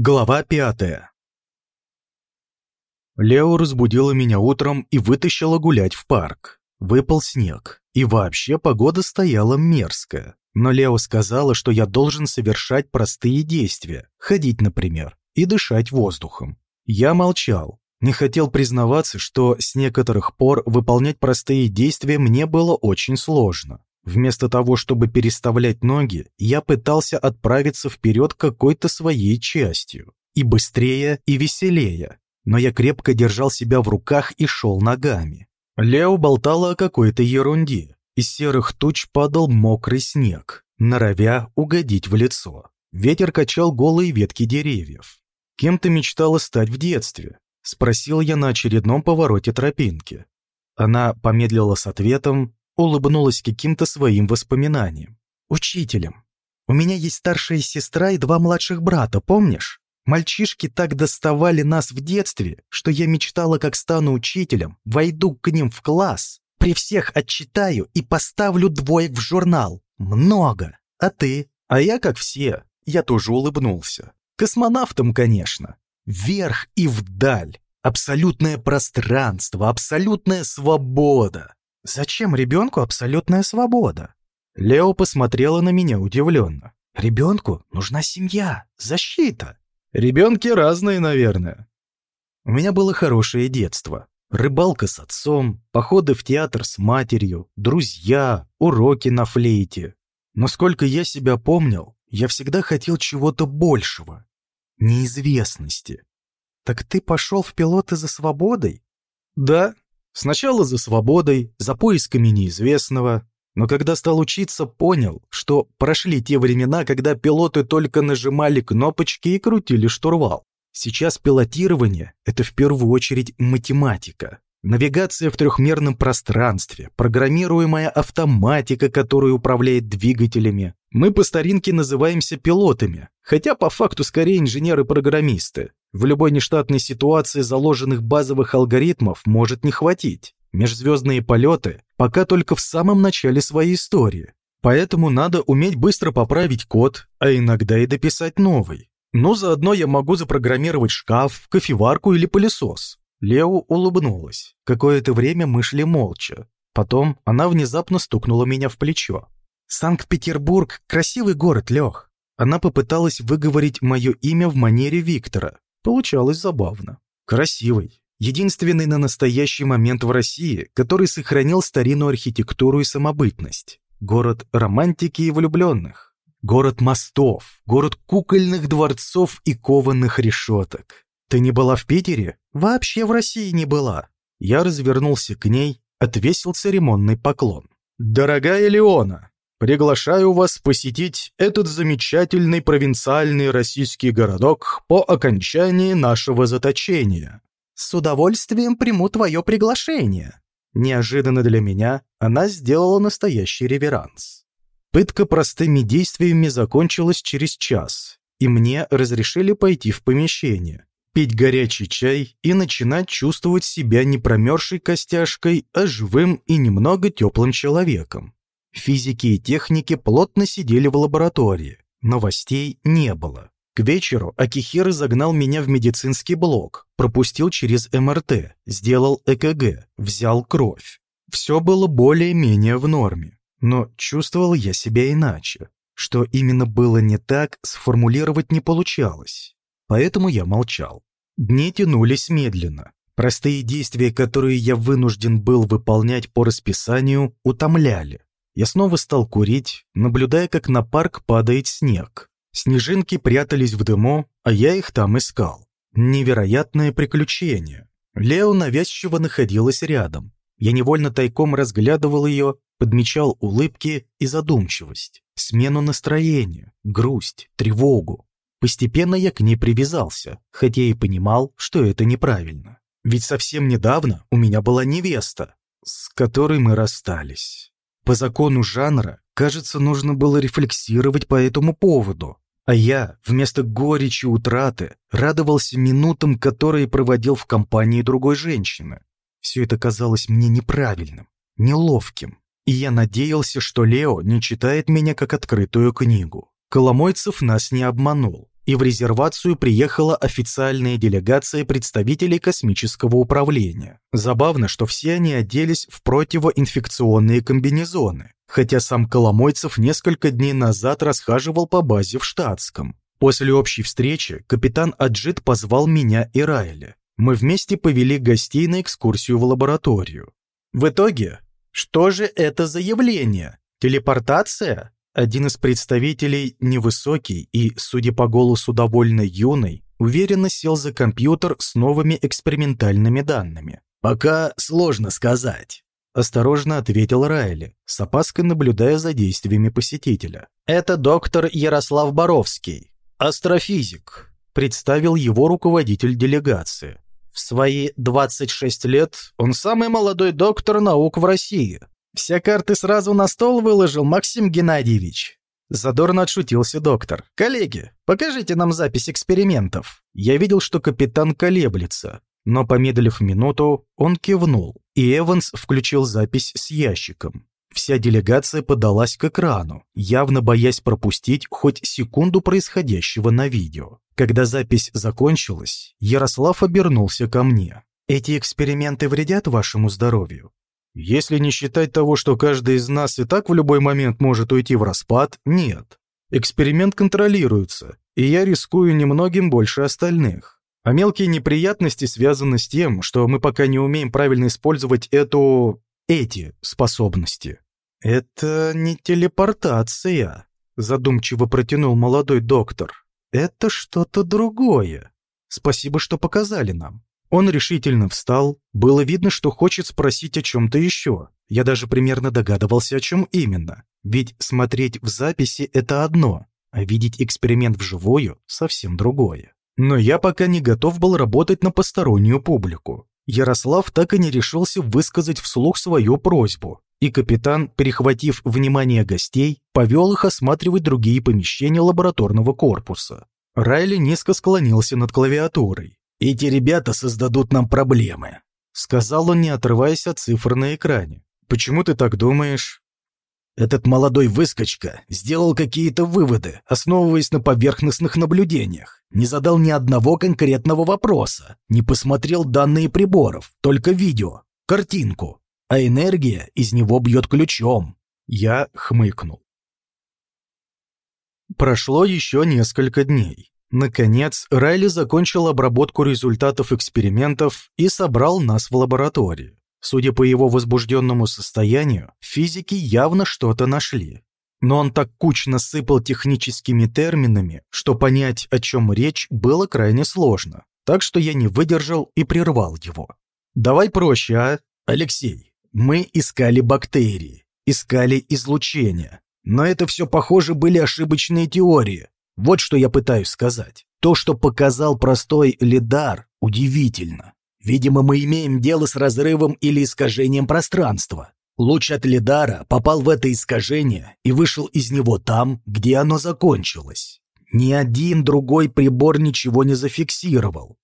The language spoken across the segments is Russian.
Глава пятая Лео разбудила меня утром и вытащила гулять в парк. Выпал снег, и вообще погода стояла мерзкая. Но Лео сказала, что я должен совершать простые действия, ходить, например, и дышать воздухом. Я молчал, не хотел признаваться, что с некоторых пор выполнять простые действия мне было очень сложно. Вместо того, чтобы переставлять ноги, я пытался отправиться вперед какой-то своей частью. И быстрее, и веселее. Но я крепко держал себя в руках и шел ногами. Лео болтала о какой-то ерунде. Из серых туч падал мокрый снег, норовя угодить в лицо. Ветер качал голые ветки деревьев. «Кем ты мечтала стать в детстве?» – спросил я на очередном повороте тропинки. Она помедлила с ответом, улыбнулась каким-то своим воспоминанием. «Учителем. У меня есть старшая сестра и два младших брата, помнишь? Мальчишки так доставали нас в детстве, что я мечтала, как стану учителем, войду к ним в класс, при всех отчитаю и поставлю двоек в журнал. Много. А ты? А я, как все, я тоже улыбнулся. Космонавтом, конечно. Вверх и вдаль. Абсолютное пространство, абсолютная свобода. Зачем ребенку абсолютная свобода? Лео посмотрела на меня удивленно. Ребенку нужна семья, защита. Ребенки разные, наверное. У меня было хорошее детство. Рыбалка с отцом, походы в театр с матерью, друзья, уроки на флейте. Но сколько я себя помнил, я всегда хотел чего-то большего. Неизвестности. Так ты пошел в пилоты за свободой? Да, Сначала за свободой, за поисками неизвестного, но когда стал учиться, понял, что прошли те времена, когда пилоты только нажимали кнопочки и крутили штурвал. Сейчас пилотирование – это в первую очередь математика. Навигация в трехмерном пространстве, программируемая автоматика, которая управляет двигателями. Мы по старинке называемся пилотами, хотя по факту скорее инженеры-программисты. В любой нештатной ситуации заложенных базовых алгоритмов может не хватить. Межзвездные полеты пока только в самом начале своей истории. Поэтому надо уметь быстро поправить код, а иногда и дописать новый. Но заодно я могу запрограммировать шкаф, кофеварку или пылесос. Лео улыбнулась. Какое-то время мы шли молча. Потом она внезапно стукнула меня в плечо. «Санкт-Петербург – красивый город, Лех». Она попыталась выговорить мое имя в манере Виктора. Получалось забавно. Красивый. Единственный на настоящий момент в России, который сохранил старинную архитектуру и самобытность. Город романтики и влюбленных. Город мостов. Город кукольных дворцов и кованых решеток. «Ты не была в Питере?» «Вообще в России не была». Я развернулся к ней, отвесил церемонный поклон. «Дорогая Леона, приглашаю вас посетить этот замечательный провинциальный российский городок по окончании нашего заточения. С удовольствием приму твое приглашение». Неожиданно для меня она сделала настоящий реверанс. Пытка простыми действиями закончилась через час, и мне разрешили пойти в помещение пить горячий чай и начинать чувствовать себя не промерзшей костяшкой, а живым и немного теплым человеком. Физики и техники плотно сидели в лаборатории. Новостей не было. К вечеру Акихир загнал меня в медицинский блок, пропустил через МРТ, сделал ЭКГ, взял кровь. Все было более-менее в норме. Но чувствовал я себя иначе. Что именно было не так, сформулировать не получалось. Поэтому я молчал. Дни тянулись медленно. Простые действия, которые я вынужден был выполнять по расписанию, утомляли. Я снова стал курить, наблюдая, как на парк падает снег. Снежинки прятались в дыму, а я их там искал. Невероятное приключение. Лео навязчиво находилась рядом. Я невольно тайком разглядывал ее, подмечал улыбки и задумчивость, смену настроения, грусть, тревогу. Постепенно я к ней привязался, хотя и понимал, что это неправильно. Ведь совсем недавно у меня была невеста, с которой мы расстались. По закону жанра, кажется, нужно было рефлексировать по этому поводу. А я, вместо горечи утраты, радовался минутам, которые проводил в компании другой женщины. Все это казалось мне неправильным, неловким. И я надеялся, что Лео не читает меня как открытую книгу. Коломойцев нас не обманул. И в резервацию приехала официальная делегация представителей космического управления. Забавно, что все они оделись в противоинфекционные комбинезоны, хотя сам Коломойцев несколько дней назад расхаживал по базе в штатском. После общей встречи капитан Аджит позвал меня и Райля. Мы вместе повели гостей на экскурсию в лабораторию. В итоге, что же это за явление? Телепортация? Один из представителей, невысокий и, судя по голосу, довольно юный, уверенно сел за компьютер с новыми экспериментальными данными. «Пока сложно сказать», – осторожно ответил Райли, с опаской наблюдая за действиями посетителя. «Это доктор Ярослав Боровский, астрофизик», – представил его руководитель делегации. В свои 26 лет он самый молодой доктор наук в России. Все карты сразу на стол выложил Максим Геннадьевич. Задорно отшутился доктор. «Коллеги, покажите нам запись экспериментов». Я видел, что капитан колеблется, но, помедлив минуту, он кивнул, и Эванс включил запись с ящиком. Вся делегация подалась к экрану, явно боясь пропустить хоть секунду происходящего на видео. Когда запись закончилась, Ярослав обернулся ко мне. «Эти эксперименты вредят вашему здоровью?» Если не считать того, что каждый из нас и так в любой момент может уйти в распад, нет. Эксперимент контролируется, и я рискую немногим больше остальных. А мелкие неприятности связаны с тем, что мы пока не умеем правильно использовать эту... эти способности. «Это не телепортация», — задумчиво протянул молодой доктор. «Это что-то другое. Спасибо, что показали нам». Он решительно встал. Было видно, что хочет спросить о чем-то еще. Я даже примерно догадывался, о чем именно. Ведь смотреть в записи – это одно, а видеть эксперимент вживую – совсем другое. Но я пока не готов был работать на постороннюю публику. Ярослав так и не решился высказать вслух свою просьбу, и капитан, перехватив внимание гостей, повел их осматривать другие помещения лабораторного корпуса. Райли низко склонился над клавиатурой. «Эти ребята создадут нам проблемы», — сказал он, не отрываясь от цифр на экране. «Почему ты так думаешь?» Этот молодой выскочка сделал какие-то выводы, основываясь на поверхностных наблюдениях. Не задал ни одного конкретного вопроса, не посмотрел данные приборов, только видео, картинку. А энергия из него бьет ключом. Я хмыкнул. Прошло еще несколько дней. Наконец, Райли закончил обработку результатов экспериментов и собрал нас в лаборатории. Судя по его возбужденному состоянию, физики явно что-то нашли. Но он так кучно сыпал техническими терминами, что понять, о чем речь, было крайне сложно. Так что я не выдержал и прервал его. «Давай проще, а? Алексей, мы искали бактерии, искали излучение. Но это все, похоже, были ошибочные теории. Вот что я пытаюсь сказать. То, что показал простой лидар, удивительно. Видимо, мы имеем дело с разрывом или искажением пространства. Луч от лидара попал в это искажение и вышел из него там, где оно закончилось. Ни один другой прибор ничего не зафиксировал.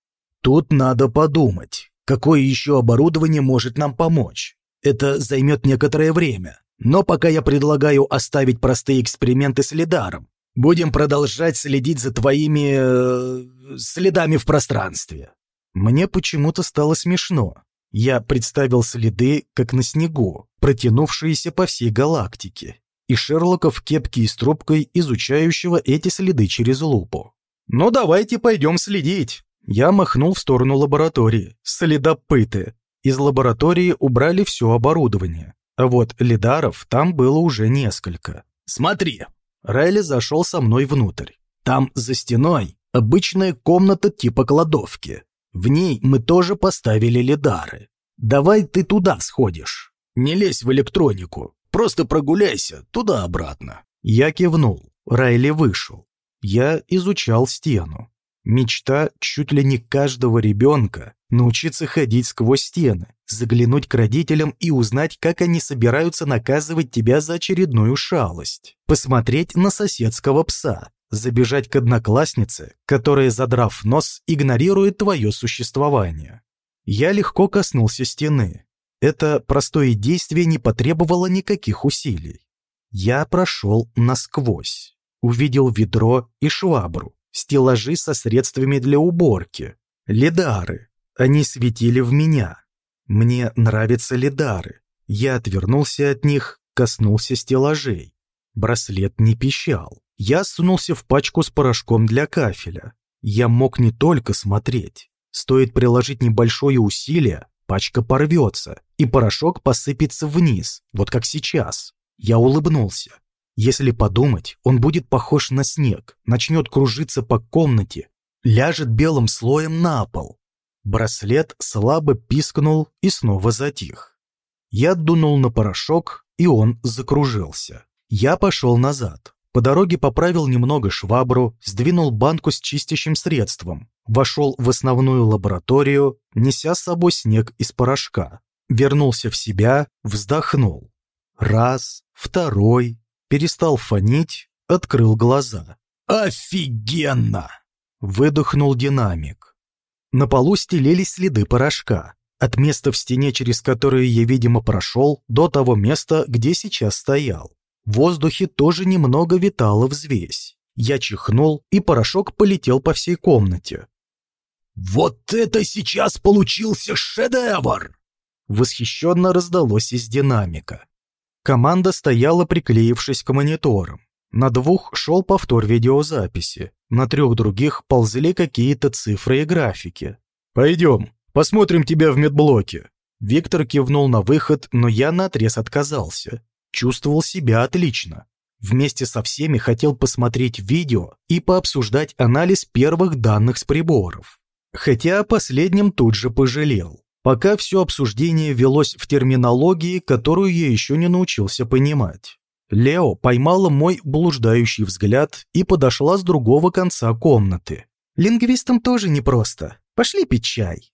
Тут надо подумать, какое еще оборудование может нам помочь. Это займет некоторое время. Но пока я предлагаю оставить простые эксперименты с лидаром. Будем продолжать следить за твоими... Э, следами в пространстве». Мне почему-то стало смешно. Я представил следы, как на снегу, протянувшиеся по всей галактике, и Шерлока в кепке и с трубкой, изучающего эти следы через лупу. «Ну давайте пойдем следить». Я махнул в сторону лаборатории. Следопыты. Из лаборатории убрали все оборудование. А вот лидаров там было уже несколько. «Смотри, Райли зашел со мной внутрь. Там, за стеной, обычная комната типа кладовки. В ней мы тоже поставили лидары. Давай ты туда сходишь. Не лезь в электронику. Просто прогуляйся туда-обратно. Я кивнул. Райли вышел. Я изучал стену. Мечта чуть ли не каждого ребенка – научиться ходить сквозь стены, заглянуть к родителям и узнать, как они собираются наказывать тебя за очередную шалость, посмотреть на соседского пса, забежать к однокласснице, которая, задрав нос, игнорирует твое существование. Я легко коснулся стены. Это простое действие не потребовало никаких усилий. Я прошел насквозь, увидел ведро и швабру, стеллажи со средствами для уборки, лидары. Они светили в меня. Мне нравятся лидары. Я отвернулся от них, коснулся стеллажей. Браслет не пищал. Я сунулся в пачку с порошком для кафеля. Я мог не только смотреть. Стоит приложить небольшое усилие, пачка порвется, и порошок посыпется вниз, вот как сейчас. Я улыбнулся. Если подумать, он будет похож на снег, начнет кружиться по комнате, ляжет белым слоем на пол. Браслет слабо пискнул и снова затих. Я дунул на порошок, и он закружился. Я пошел назад. По дороге поправил немного швабру, сдвинул банку с чистящим средством, вошел в основную лабораторию, неся с собой снег из порошка. Вернулся в себя, вздохнул. Раз, второй, перестал фонить, открыл глаза. «Офигенно!» — выдохнул динамик. На полу стелились следы порошка. От места в стене, через которое я, видимо, прошел, до того места, где сейчас стоял. В воздухе тоже немного витала взвесь. Я чихнул, и порошок полетел по всей комнате. «Вот это сейчас получился шедевр!» Восхищенно раздалось из динамика. Команда стояла, приклеившись к мониторам. На двух шел повтор видеозаписи, на трех других ползли какие-то цифры и графики. «Пойдем, посмотрим тебя в медблоке». Виктор кивнул на выход, но я наотрез отказался. Чувствовал себя отлично. Вместе со всеми хотел посмотреть видео и пообсуждать анализ первых данных с приборов. Хотя о последнем тут же пожалел. Пока все обсуждение велось в терминологии, которую я еще не научился понимать. Лео поймала мой блуждающий взгляд и подошла с другого конца комнаты. «Лингвистам тоже непросто. Пошли пить чай».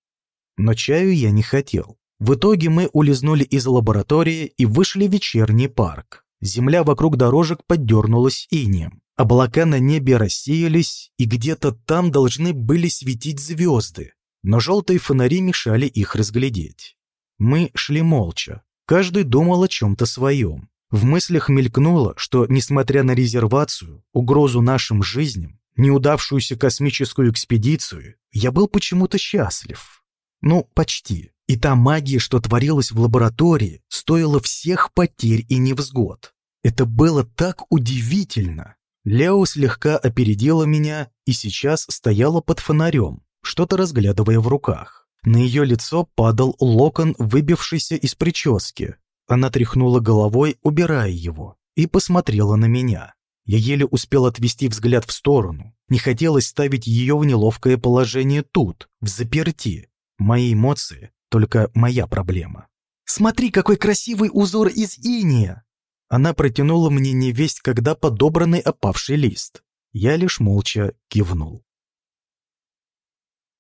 Но чаю я не хотел. В итоге мы улизнули из лаборатории и вышли в вечерний парк. Земля вокруг дорожек поддернулась инеем. Облака на небе рассеялись, и где-то там должны были светить звезды но желтые фонари мешали их разглядеть. Мы шли молча, каждый думал о чем-то своем. В мыслях мелькнуло, что, несмотря на резервацию, угрозу нашим жизням, неудавшуюся космическую экспедицию, я был почему-то счастлив. Ну, почти. И та магия, что творилась в лаборатории, стоила всех потерь и невзгод. Это было так удивительно. Лео слегка опередила меня и сейчас стояла под фонарем, что-то разглядывая в руках. На ее лицо падал локон, выбившийся из прически. Она тряхнула головой, убирая его, и посмотрела на меня. Я еле успел отвести взгляд в сторону. Не хотелось ставить ее в неловкое положение тут, в заперти. Мои эмоции — только моя проблема. «Смотри, какой красивый узор из иния!» Она протянула мне невесть, когда подобранный опавший лист. Я лишь молча кивнул.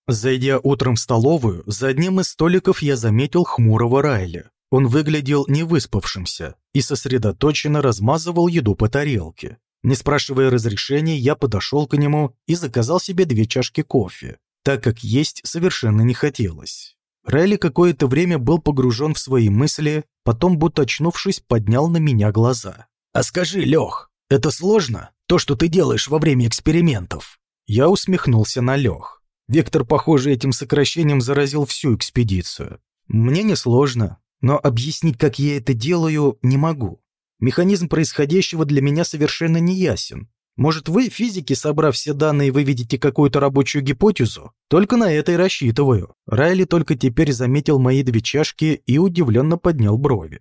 Зайдя утром в столовую, за одним из столиков я заметил хмурого Райли. Он выглядел невыспавшимся и сосредоточенно размазывал еду по тарелке. Не спрашивая разрешения, я подошел к нему и заказал себе две чашки кофе, так как есть совершенно не хотелось. Райли какое-то время был погружен в свои мысли, потом, будто очнувшись, поднял на меня глаза. «А скажи, Лех, это сложно, то, что ты делаешь во время экспериментов?» Я усмехнулся на Лех. Вектор, похоже, этим сокращением заразил всю экспедицию. Мне несложно, но объяснить, как я это делаю, не могу. Механизм происходящего для меня совершенно не ясен. Может, вы, физики, собрав все данные, выведете какую-то рабочую гипотезу? Только на это и рассчитываю. Райли только теперь заметил мои две чашки и удивленно поднял брови.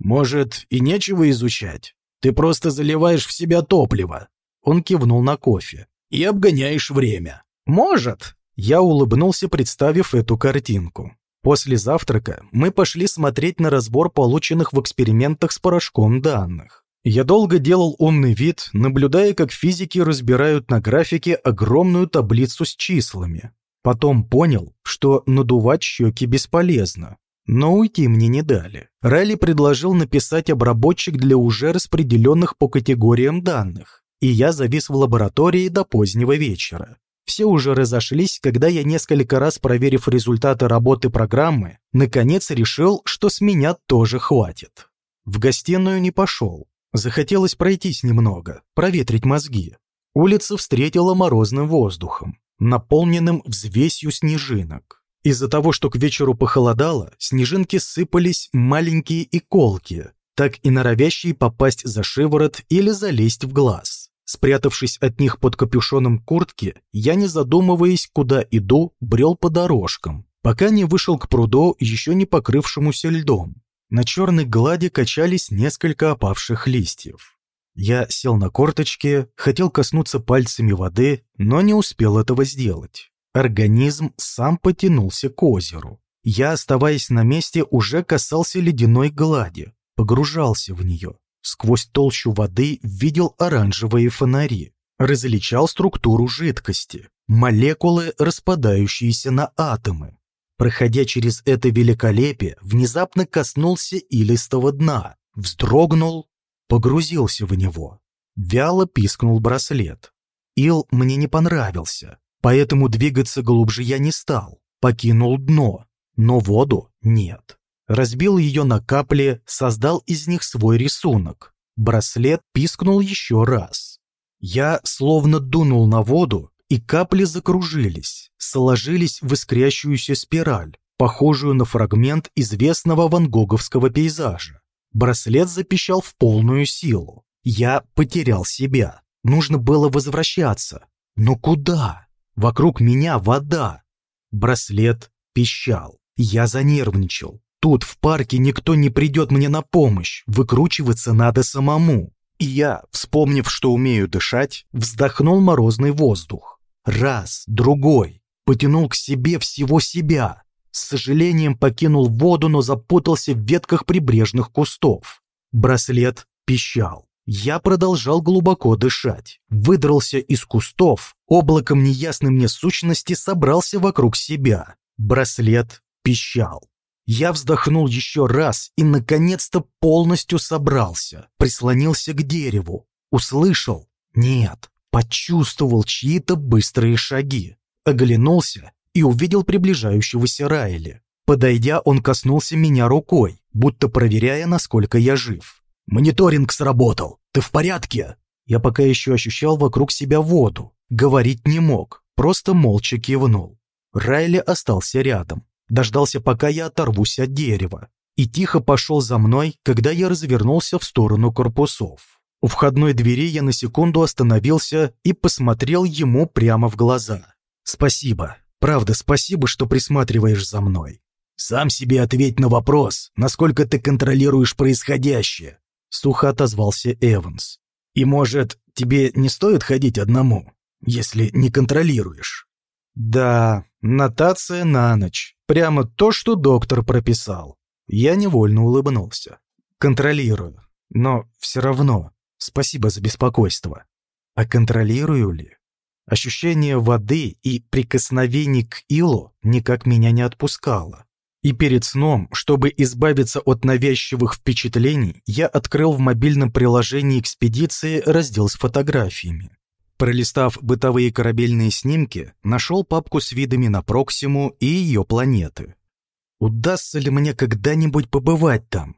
Может, и нечего изучать? Ты просто заливаешь в себя топливо. Он кивнул на кофе. И обгоняешь время. Может, я улыбнулся, представив эту картинку. После завтрака мы пошли смотреть на разбор полученных в экспериментах с порошком данных. Я долго делал умный вид, наблюдая, как физики разбирают на графике огромную таблицу с числами. Потом понял, что надувать щеки бесполезно. Но уйти мне не дали. Райли предложил написать обработчик для уже распределенных по категориям данных, и я завис в лаборатории до позднего вечера. Все уже разошлись, когда я, несколько раз проверив результаты работы программы, наконец решил, что с меня тоже хватит. В гостиную не пошел. Захотелось пройтись немного, проветрить мозги. Улица встретила морозным воздухом, наполненным взвесью снежинок. Из-за того, что к вечеру похолодало, снежинки сыпались маленькие и колкие, так и норовящие попасть за шиворот или залезть в глаз. Спрятавшись от них под капюшоном куртки, я, не задумываясь, куда иду, брел по дорожкам, пока не вышел к пруду, еще не покрывшемуся льдом. На черной глади качались несколько опавших листьев. Я сел на корточки, хотел коснуться пальцами воды, но не успел этого сделать. Организм сам потянулся к озеру. Я, оставаясь на месте, уже касался ледяной глади, погружался в нее. Сквозь толщу воды видел оранжевые фонари, различал структуру жидкости, молекулы, распадающиеся на атомы. Проходя через это великолепие, внезапно коснулся илистого дна, вздрогнул, погрузился в него. Вяло пискнул браслет. Ил мне не понравился, поэтому двигаться глубже я не стал. Покинул дно, но воду нет. Разбил ее на капли, создал из них свой рисунок. Браслет пискнул еще раз. Я словно дунул на воду, и капли закружились, сложились в искрящуюся спираль, похожую на фрагмент известного вангоговского пейзажа. Браслет запищал в полную силу. Я потерял себя. Нужно было возвращаться. Но куда? Вокруг меня вода. Браслет пищал. Я занервничал. Тут в парке никто не придет мне на помощь. Выкручиваться надо самому. И я, вспомнив, что умею дышать, вздохнул морозный воздух. Раз, другой. Потянул к себе всего себя. С сожалением покинул воду, но запутался в ветках прибрежных кустов. Браслет пищал. Я продолжал глубоко дышать. Выдрался из кустов, облаком неясной мне сущности собрался вокруг себя. Браслет пищал. Я вздохнул еще раз и, наконец-то, полностью собрался. Прислонился к дереву. Услышал? Нет почувствовал чьи-то быстрые шаги, оглянулся и увидел приближающегося Райли. Подойдя, он коснулся меня рукой, будто проверяя, насколько я жив. «Мониторинг сработал. Ты в порядке?» Я пока еще ощущал вокруг себя воду. Говорить не мог, просто молча кивнул. Райли остался рядом. Дождался, пока я оторвусь от дерева. И тихо пошел за мной, когда я развернулся в сторону корпусов. У входной двери я на секунду остановился и посмотрел ему прямо в глаза. «Спасибо. Правда, спасибо, что присматриваешь за мной. Сам себе ответь на вопрос, насколько ты контролируешь происходящее», — сухо отозвался Эванс. «И, может, тебе не стоит ходить одному, если не контролируешь?» «Да, нотация на ночь. Прямо то, что доктор прописал». Я невольно улыбнулся. «Контролирую. Но все равно Спасибо за беспокойство. А контролирую ли? Ощущение воды и прикосновений к илу никак меня не отпускало. И перед сном, чтобы избавиться от навязчивых впечатлений, я открыл в мобильном приложении экспедиции раздел с фотографиями. Пролистав бытовые корабельные снимки, нашел папку с видами на Проксиму и ее планеты. Удастся ли мне когда-нибудь побывать там?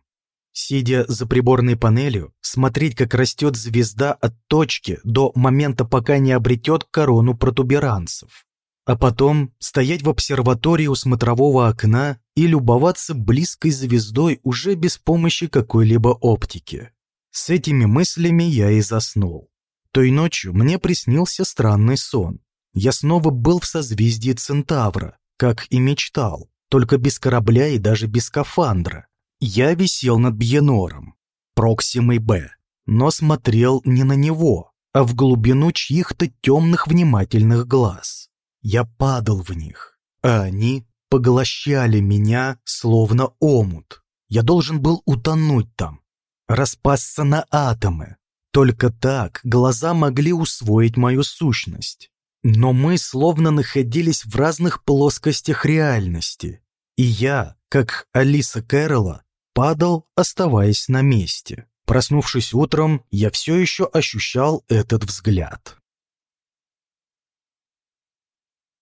Сидя за приборной панелью, смотреть, как растет звезда от точки до момента, пока не обретет корону протуберанцев. А потом стоять в обсерватории у смотрового окна и любоваться близкой звездой уже без помощи какой-либо оптики. С этими мыслями я и заснул. Той ночью мне приснился странный сон. Я снова был в созвездии Центавра, как и мечтал, только без корабля и даже без скафандра. Я висел над Бьенором, Проксимой Б, но смотрел не на него, а в глубину чьих-то темных внимательных глаз. Я падал в них, а они поглощали меня, словно омут. Я должен был утонуть там, распасться на атомы. Только так глаза могли усвоить мою сущность. Но мы словно находились в разных плоскостях реальности. И я, как Алиса Кэрролла, падал, оставаясь на месте. Проснувшись утром, я все еще ощущал этот взгляд.